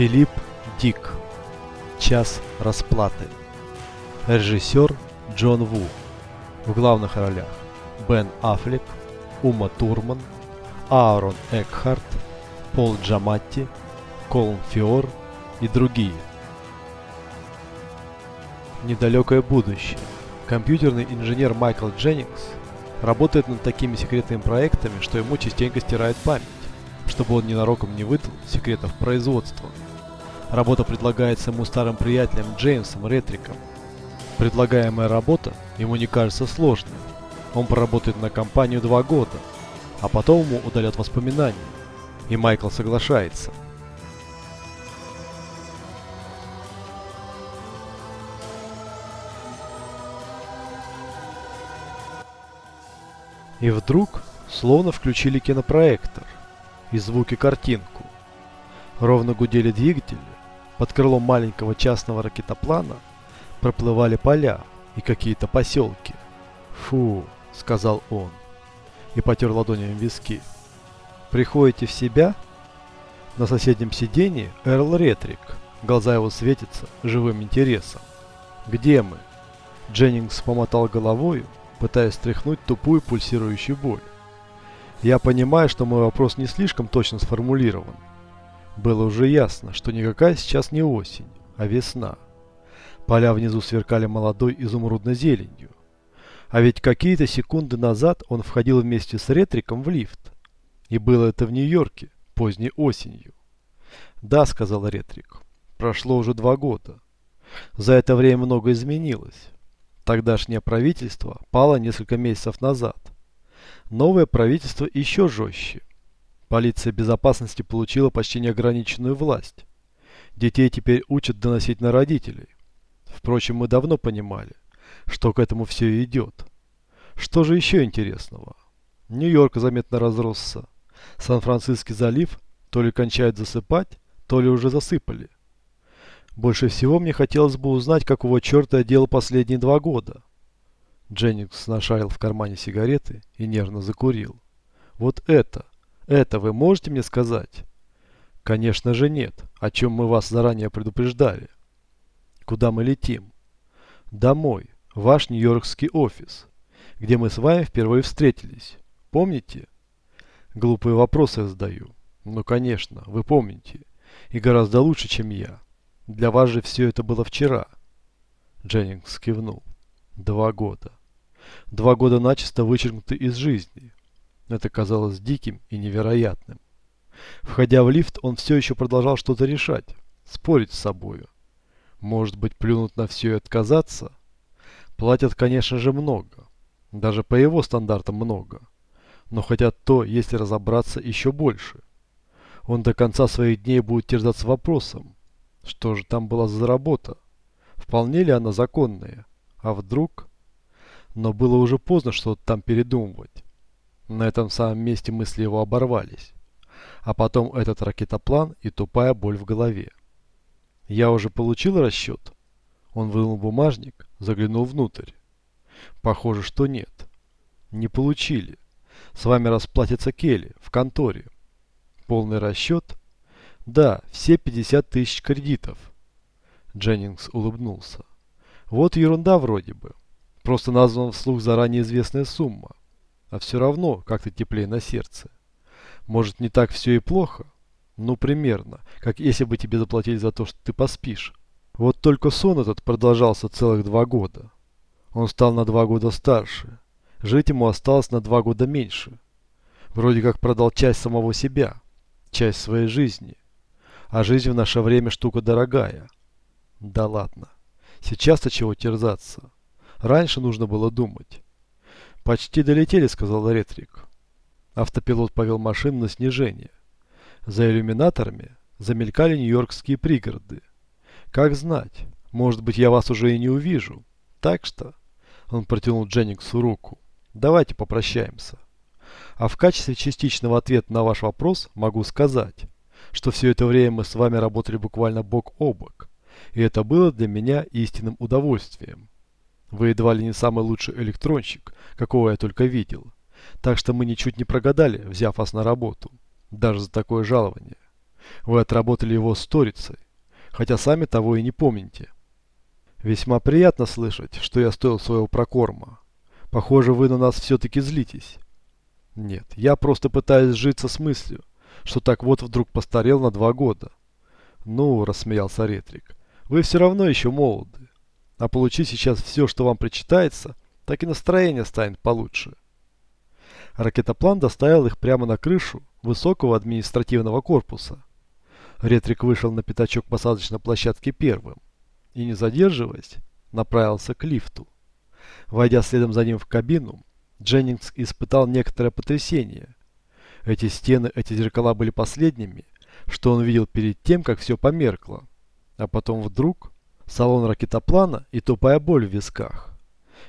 Филипп Дик. Час расплаты. Режиссер Джон Ву. В главных ролях Бен Аффлек, Ума Турман, Аарон Экхарт, Пол Джаматти, Колн Фиор и другие. Недалекое будущее. Компьютерный инженер Майкл Дженнингс работает над такими секретными проектами, что ему частенько стирает память чтобы он ненароком не выдал секретов производства. Работа предлагается ему старым приятелем Джеймсом Ретриком. Предлагаемая работа ему не кажется сложной. Он проработает на компанию два года, а потом ему удалят воспоминания. И Майкл соглашается. И вдруг, словно включили кинопроектор, и звуки картинку. Ровно гудели двигатели, под крылом маленького частного ракетоплана проплывали поля и какие-то поселки. «Фу», — сказал он, и потер ладонями виски. «Приходите в себя?» На соседнем сиденье Эрл Ретрик. Глаза его светятся живым интересом. «Где мы?» Дженнингс помотал головою, пытаясь стряхнуть тупую пульсирующую боль. Я понимаю, что мой вопрос не слишком точно сформулирован. Было уже ясно, что никакая сейчас не осень, а весна. Поля внизу сверкали молодой изумрудной зеленью. А ведь какие-то секунды назад он входил вместе с Ретриком в лифт. И было это в Нью-Йорке, поздней осенью. «Да», — сказал Ретрик, — «прошло уже два года. За это время многое изменилось. Тогдашнее правительство пало несколько месяцев назад. Новое правительство еще жестче. Полиция безопасности получила почти неограниченную власть. Детей теперь учат доносить на родителей. Впрочем, мы давно понимали, что к этому все идет. Что же еще интересного? Нью-Йорк заметно разросся. Сан-Франциский залив то ли кончает засыпать, то ли уже засыпали. Больше всего мне хотелось бы узнать, какого черта я делал последние два года. Дженнингс нашарил в кармане сигареты и нервно закурил. «Вот это! Это вы можете мне сказать?» «Конечно же нет, о чем мы вас заранее предупреждали». «Куда мы летим?» «Домой, ваш нью-йоркский офис, где мы с вами впервые встретились. Помните?» «Глупые вопросы задаю. Ну, конечно, вы помните. И гораздо лучше, чем я. Для вас же все это было вчера». Дженнингс кивнул. «Два года». Два года начисто вычеркнуты из жизни. Это казалось диким и невероятным. Входя в лифт, он все еще продолжал что-то решать, спорить с собою. Может быть, плюнуть на все и отказаться? Платят, конечно же, много. Даже по его стандартам много. Но хотят то, если разобраться, еще больше. Он до конца своих дней будет терзаться вопросом, что же там была за работа? Вполне ли она законная? А вдруг но было уже поздно что-то там передумывать. На этом самом месте мысли его оборвались. А потом этот ракетоплан и тупая боль в голове. Я уже получил расчет? Он вынул бумажник, заглянул внутрь. Похоже, что нет. Не получили. С вами расплатится Келли в конторе. Полный расчет? Да, все 50 тысяч кредитов. Дженнингс улыбнулся. Вот ерунда вроде бы. Просто названа вслух заранее известная сумма. А все равно как-то теплее на сердце. Может, не так все и плохо? Ну, примерно, как если бы тебе заплатили за то, что ты поспишь. Вот только сон этот продолжался целых два года. Он стал на два года старше. Жить ему осталось на два года меньше. Вроде как продал часть самого себя, часть своей жизни. А жизнь в наше время штука дорогая. Да ладно. Сейчас-то чего терзаться? Раньше нужно было думать. «Почти долетели», — сказал Ретрик. Автопилот повел машину на снижение. За иллюминаторами замелькали нью-йоркские пригороды. «Как знать, может быть, я вас уже и не увижу. Так что...» Он протянул Дженнингсу руку. «Давайте попрощаемся. А в качестве частичного ответа на ваш вопрос могу сказать, что все это время мы с вами работали буквально бок о бок, и это было для меня истинным удовольствием. Вы едва ли не самый лучший электронщик, какого я только видел. Так что мы ничуть не прогадали, взяв вас на работу. Даже за такое жалование. Вы отработали его сторицей, хотя сами того и не помните. Весьма приятно слышать, что я стоил своего прокорма. Похоже, вы на нас все-таки злитесь. Нет, я просто пытаюсь сжиться с мыслью, что так вот вдруг постарел на два года. Ну, рассмеялся Ретрик, вы все равно еще молоды. А получить сейчас все, что вам причитается, так и настроение станет получше. Ракетоплан доставил их прямо на крышу высокого административного корпуса. Ретрик вышел на пятачок посадочной площадки первым и, не задерживаясь, направился к лифту. Войдя следом за ним в кабину, Дженнингс испытал некоторое потрясение. Эти стены, эти зеркала были последними, что он видел перед тем, как все померкло. А потом вдруг салон ракетоплана и тупая боль в висках.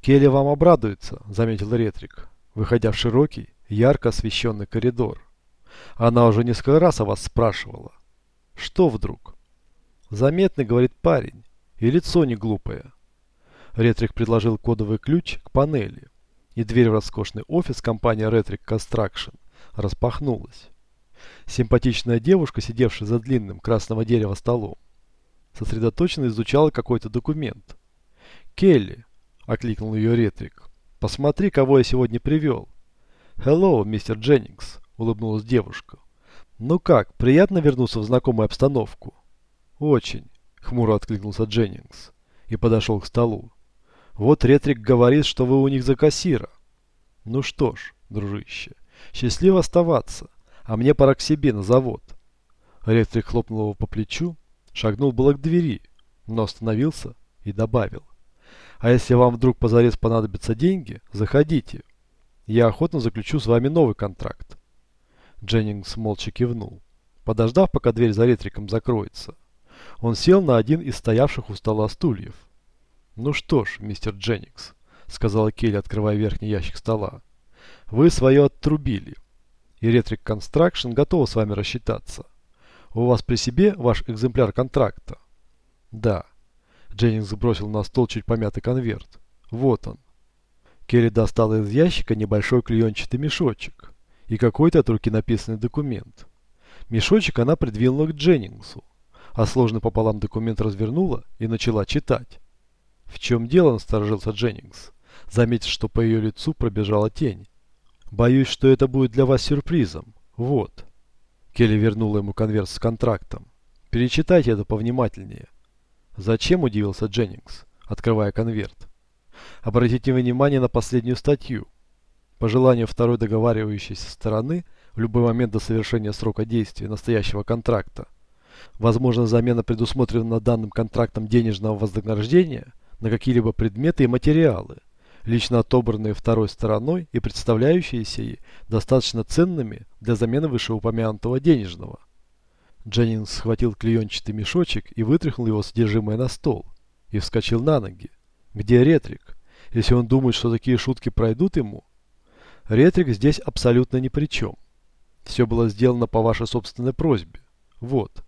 «Келли вам обрадуется», — заметил Ретрик, выходя в широкий, ярко освещенный коридор. Она уже несколько раз о вас спрашивала. Что вдруг? Заметный, говорит парень, и лицо не глупое. Ретрик предложил кодовый ключ к панели, и дверь в роскошный офис компании Retric Construction распахнулась. Симпатичная девушка, сидевшая за длинным красного дерева столом, сосредоточенно изучала какой-то документ. «Келли!» – окликнул ее Ретрик. «Посмотри, кого я сегодня привел!» «Hello, мистер Дженнингс!» – улыбнулась девушка. «Ну как, приятно вернуться в знакомую обстановку?» «Очень», — хмуро откликнулся Дженнингс и подошел к столу. «Вот Ретрик говорит, что вы у них за кассира». «Ну что ж, дружище, счастливо оставаться, а мне пора к себе на завод». Ретрик хлопнул его по плечу, шагнул было к двери, но остановился и добавил. «А если вам вдруг позарез понадобятся деньги, заходите. Я охотно заключу с вами новый контракт». Дженнингс молча кивнул, подождав, пока дверь за ретриком закроется. Он сел на один из стоявших у стола стульев. «Ну что ж, мистер Дженнингс», — сказала Келли, открывая верхний ящик стола, — «вы свое оттрубили, и Ретрик Констракшн готова с вами рассчитаться. У вас при себе ваш экземпляр контракта?» «Да». Дженнингс бросил на стол чуть помятый конверт. «Вот он». Келли достала из ящика небольшой клеенчатый мешочек и какой-то от руки написанный документ. Мешочек она придвинула к Дженнингсу, а сложный пополам документ развернула и начала читать. «В чем дело?» – насторожился Дженнингс, заметив, что по ее лицу пробежала тень. «Боюсь, что это будет для вас сюрпризом. Вот». Келли вернула ему конверт с контрактом. «Перечитайте это повнимательнее». «Зачем?» – удивился Дженнингс, открывая конверт. «Обратите внимание на последнюю статью. По желанию второй договаривающейся стороны, в любой момент до совершения срока действия настоящего контракта, возможно замена предусмотренного данным контрактом денежного вознаграждения на какие-либо предметы и материалы, лично отобранные второй стороной и представляющиеся ей достаточно ценными для замены вышеупомянутого денежного. Дженнинг схватил клеенчатый мешочек и вытряхнул его содержимое на стол и вскочил на ноги. Где Ретрик? Если он думает, что такие шутки пройдут ему, Ретрик здесь абсолютно ни при чем. Все было сделано по вашей собственной просьбе. Вот.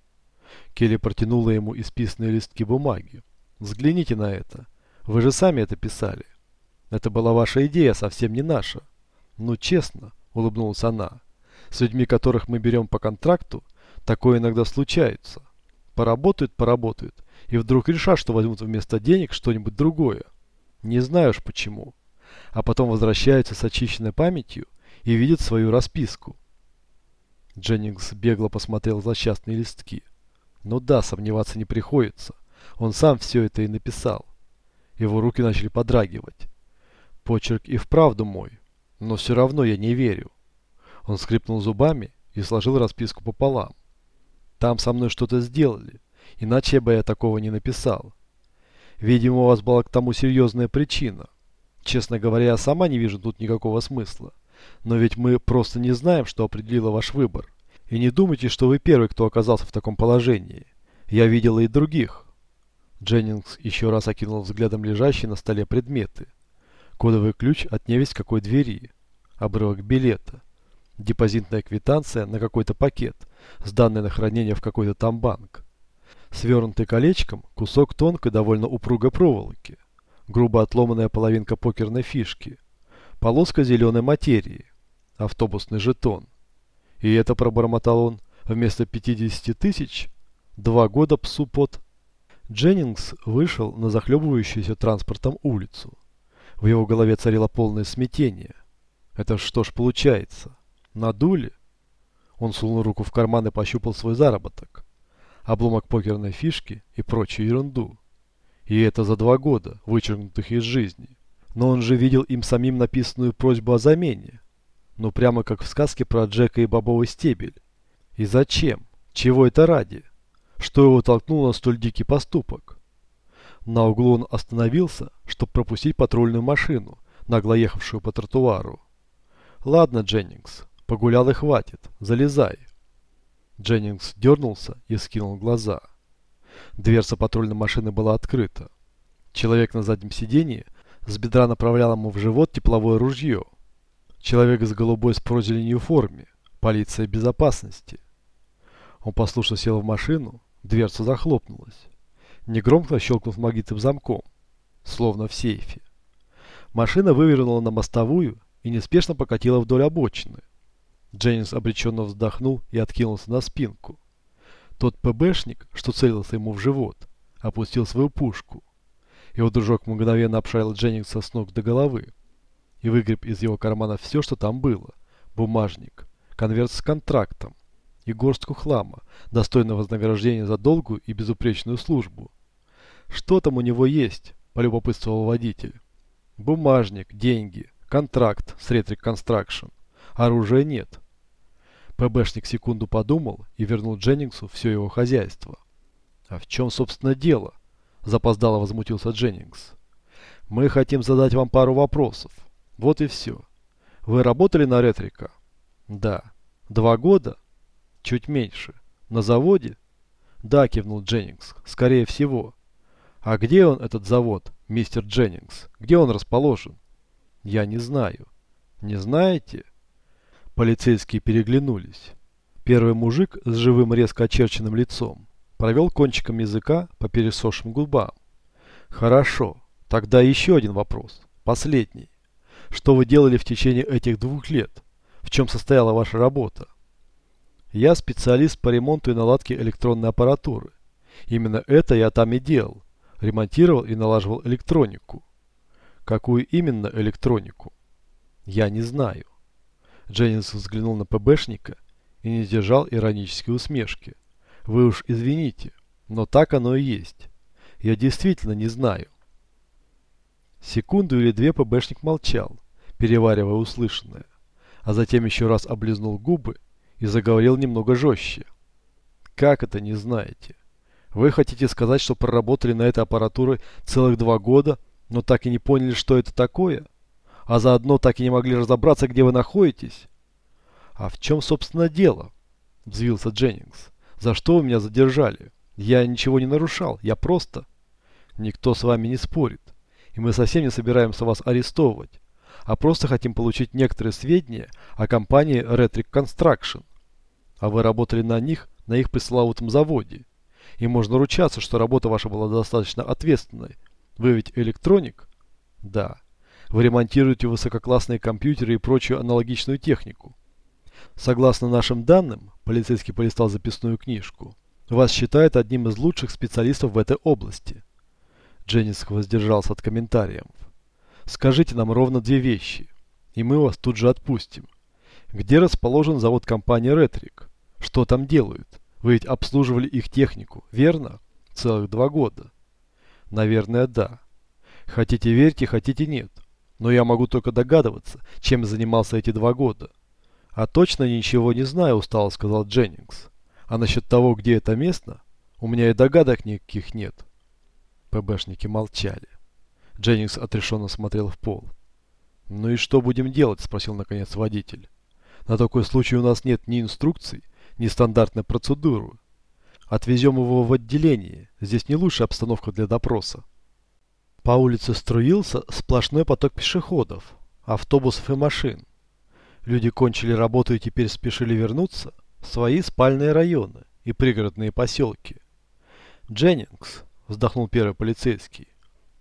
Келли протянула ему исписанные листки бумаги. Взгляните на это. Вы же сами это писали. Это была ваша идея, совсем не наша. Ну, честно, улыбнулась она. С людьми, которых мы берем по контракту, такое иногда случается. Поработают, поработают, и вдруг решат, что возьмут вместо денег что-нибудь другое. Не знаю уж почему а потом возвращаются с очищенной памятью и видят свою расписку. Дженнингс бегло посмотрел злосчастные листки. Ну да, сомневаться не приходится. Он сам все это и написал. Его руки начали подрагивать. Почерк и вправду мой, но все равно я не верю. Он скрипнул зубами и сложил расписку пополам. Там со мной что-то сделали, иначе бы я такого не написал. Видимо, у вас была к тому серьезная причина. Честно говоря, я сама не вижу тут никакого смысла. Но ведь мы просто не знаем, что определило ваш выбор. И не думайте, что вы первый, кто оказался в таком положении. Я видела и других. Дженнингс еще раз окинул взглядом лежащие на столе предметы. Кодовый ключ от невесть какой двери. Обрывок билета. Депозитная квитанция на какой-то пакет, сданный на хранение в какой-то там банк. Свернутый колечком кусок тонкой довольно упругой проволоки грубо отломанная половинка покерной фишки, полоска зеленой материи, автобусный жетон. И это, пробормотал он, Вместо 50 тысяч – два года псу под... Дженнингс вышел на захлебывающуюся транспортом улицу. В его голове царило полное смятение. Это что ж получается? Надули? Он сунул руку в карман и пощупал свой заработок. Обломок покерной фишки и прочую ерунду. И это за два года, вычеркнутых из жизни. Но он же видел им самим написанную просьбу о замене. Ну прямо как в сказке про Джека и бобовый стебель. И зачем? Чего это ради? Что его толкнуло на столь дикий поступок? На углу он остановился, чтобы пропустить патрульную машину, нагло ехавшую по тротуару. «Ладно, Дженнингс, погулял и хватит. Залезай». Дженнингс дернулся и скинул глаза. Дверца патрульной машины была открыта. Человек на заднем сиденье с бедра направлял ему в живот тепловое ружье. Человек с голубой с прозеленью форме. Полиция безопасности. Он послушно сел в машину, дверца захлопнулась. Негромко щелкнув магнитным замком, словно в сейфе. Машина вывернула на мостовую и неспешно покатила вдоль обочины. Дженнинс обреченно вздохнул и откинулся на спинку. Тот ПБшник, что целился ему в живот, опустил свою пушку. Его дружок мгновенно обшарил Дженнингса с ног до головы и выгреб из его кармана все, что там было. Бумажник, конверт с контрактом и горстку хлама, достойного вознаграждения за долгую и безупречную службу. «Что там у него есть?» – полюбопытствовал водитель. «Бумажник, деньги, контракт с Ретрик Констракшн. Оружия нет». ПБшник секунду подумал и вернул Дженнингсу все его хозяйство. «А в чем, собственно, дело?» – запоздало возмутился Дженнингс. «Мы хотим задать вам пару вопросов. Вот и все. Вы работали на Ретрика?» «Да». «Два года?» «Чуть меньше». «На заводе?» «Да», кивнул Дженнингс. «Скорее всего». «А где он, этот завод, мистер Дженнингс? Где он расположен?» «Я не знаю». «Не знаете?» Полицейские переглянулись. Первый мужик с живым резко очерченным лицом провел кончиком языка по пересохшим губам. «Хорошо. Тогда еще один вопрос. Последний. Что вы делали в течение этих двух лет? В чем состояла ваша работа?» «Я специалист по ремонту и наладке электронной аппаратуры. Именно это я там и делал. Ремонтировал и налаживал электронику». «Какую именно электронику?» «Я не знаю». Дженнинс взглянул на ПБшника и не сдержал иронической усмешки. «Вы уж извините, но так оно и есть. Я действительно не знаю». Секунду или две ПБшник молчал, переваривая услышанное, а затем еще раз облизнул губы и заговорил немного жестче. «Как это не знаете? Вы хотите сказать, что проработали на этой аппаратуре целых два года, но так и не поняли, что это такое?» а заодно так и не могли разобраться, где вы находитесь. А в чем, собственно, дело? Взвился Дженнингс. За что вы меня задержали? Я ничего не нарушал, я просто... Никто с вами не спорит, и мы совсем не собираемся вас арестовывать, а просто хотим получить некоторые сведения о компании Retric Construction. А вы работали на них, на их пресловутом заводе. И можно ручаться, что работа ваша была достаточно ответственной. Вы ведь электроник? Да. Вы ремонтируете высококлассные компьютеры и прочую аналогичную технику. Согласно нашим данным, полицейский полистал записную книжку, вас считают одним из лучших специалистов в этой области. Дженнис воздержался от комментариев. Скажите нам ровно две вещи, и мы вас тут же отпустим. Где расположен завод компании Ретрик? Что там делают? Вы ведь обслуживали их технику, верно? Целых два года. Наверное, да. Хотите верьте, хотите нет. Но я могу только догадываться, чем занимался эти два года. А точно ничего не знаю, устало сказал Дженнингс. А насчет того, где это место, у меня и догадок никаких нет. ПБшники молчали. Дженнингс отрешенно смотрел в пол. «Ну и что будем делать?» – спросил наконец водитель. «На такой случай у нас нет ни инструкций, ни стандартной процедуры. Отвезем его в отделение. Здесь не лучшая обстановка для допроса». По улице струился сплошной поток пешеходов, автобусов и машин. Люди кончили работу и теперь спешили вернуться в свои спальные районы и пригородные поселки. «Дженнингс», — вздохнул первый полицейский, —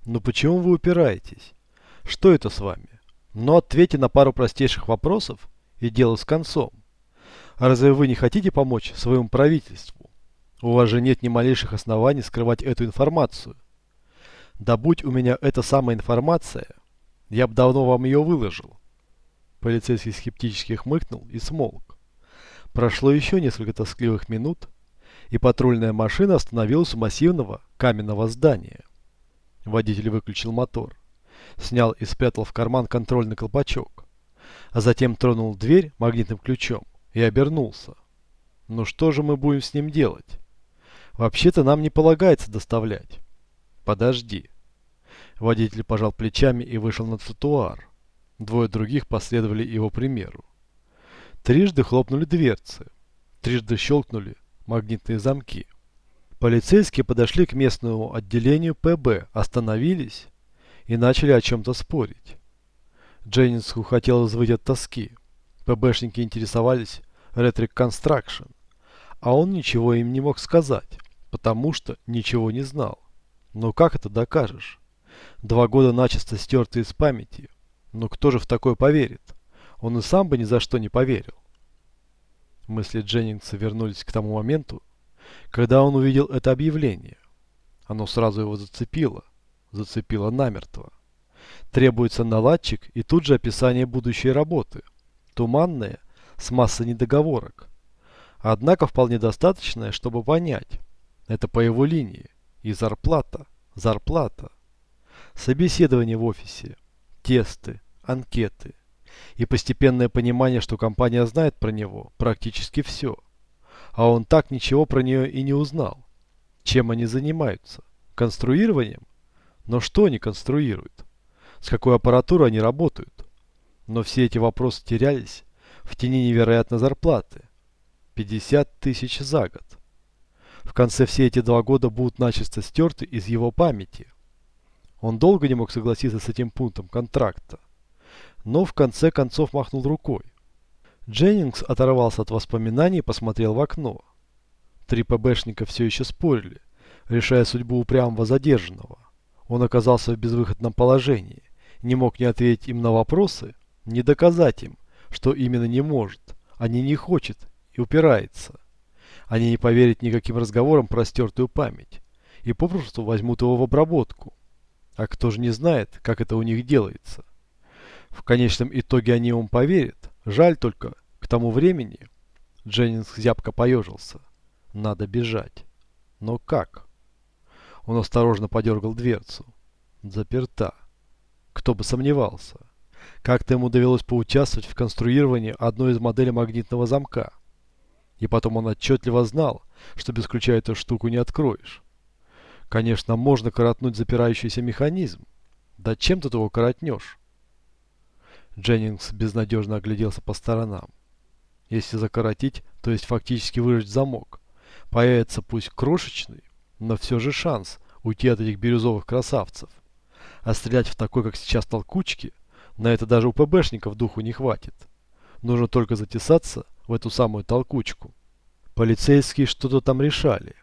«ну почему вы упираетесь? Что это с вами? Ну ответьте на пару простейших вопросов и дело с концом. А разве вы не хотите помочь своему правительству? У вас же нет ни малейших оснований скрывать эту информацию. Да будь у меня эта самая информация, я бы давно вам ее выложил. Полицейский скептически хмыкнул и смолк. Прошло еще несколько тоскливых минут, и патрульная машина остановилась у массивного каменного здания. Водитель выключил мотор, снял и спрятал в карман контрольный колпачок, а затем тронул дверь магнитным ключом и обернулся. Ну что же мы будем с ним делать? Вообще-то нам не полагается доставлять. Подожди. Водитель пожал плечами и вышел на тротуар. Двое других последовали его примеру. Трижды хлопнули дверцы. Трижды щелкнули магнитные замки. Полицейские подошли к местному отделению ПБ, остановились и начали о чем-то спорить. Дженнинсу хотелось выйти от тоски. ПБшники интересовались Construction, а он ничего им не мог сказать, потому что ничего не знал. Но как это докажешь? Два года начисто стерты из памяти. Но кто же в такое поверит? Он и сам бы ни за что не поверил. Мысли Дженнингса вернулись к тому моменту, когда он увидел это объявление. Оно сразу его зацепило, зацепило намертво. Требуется наладчик и тут же описание будущей работы. Туманное, с массой недоговорок. Однако вполне достаточное, чтобы понять. Это по его линии. И зарплата, зарплата. Собеседование в офисе, тесты, анкеты. И постепенное понимание, что компания знает про него практически все. А он так ничего про нее и не узнал. Чем они занимаются? Конструированием? Но что они конструируют? С какой аппаратурой они работают? Но все эти вопросы терялись в тени невероятной зарплаты. 50 тысяч за год. В конце все эти два года будут начисто стерты из его памяти. Он долго не мог согласиться с этим пунктом контракта, но в конце концов махнул рукой. Дженнингс оторвался от воспоминаний и посмотрел в окно. Три ПБшника все еще спорили, решая судьбу упрямого задержанного. Он оказался в безвыходном положении, не мог ни ответить им на вопросы, ни доказать им, что именно не может, а не не хочет и упирается. Они не поверят никаким разговорам про стертую память и попросту возьмут его в обработку. А кто же не знает, как это у них делается? В конечном итоге они ему поверят. Жаль только, к тому времени... Дженнинг зябко поежился. Надо бежать. Но как? Он осторожно подергал дверцу. Заперта. Кто бы сомневался. Как-то ему довелось поучаствовать в конструировании одной из моделей магнитного замка. И потом он отчетливо знал, что без ключа эту штуку не откроешь. Конечно, можно коротнуть запирающийся механизм. Да чем ты его коротнешь? Дженнингс безнадежно огляделся по сторонам. Если закоротить, то есть фактически выжать замок, появится пусть крошечный, но все же шанс уйти от этих бирюзовых красавцев. А стрелять в такой, как сейчас, толкучки, на это даже у ПБшников духу не хватит. Нужно только затесаться в эту самую толкучку. Полицейские что-то там решали.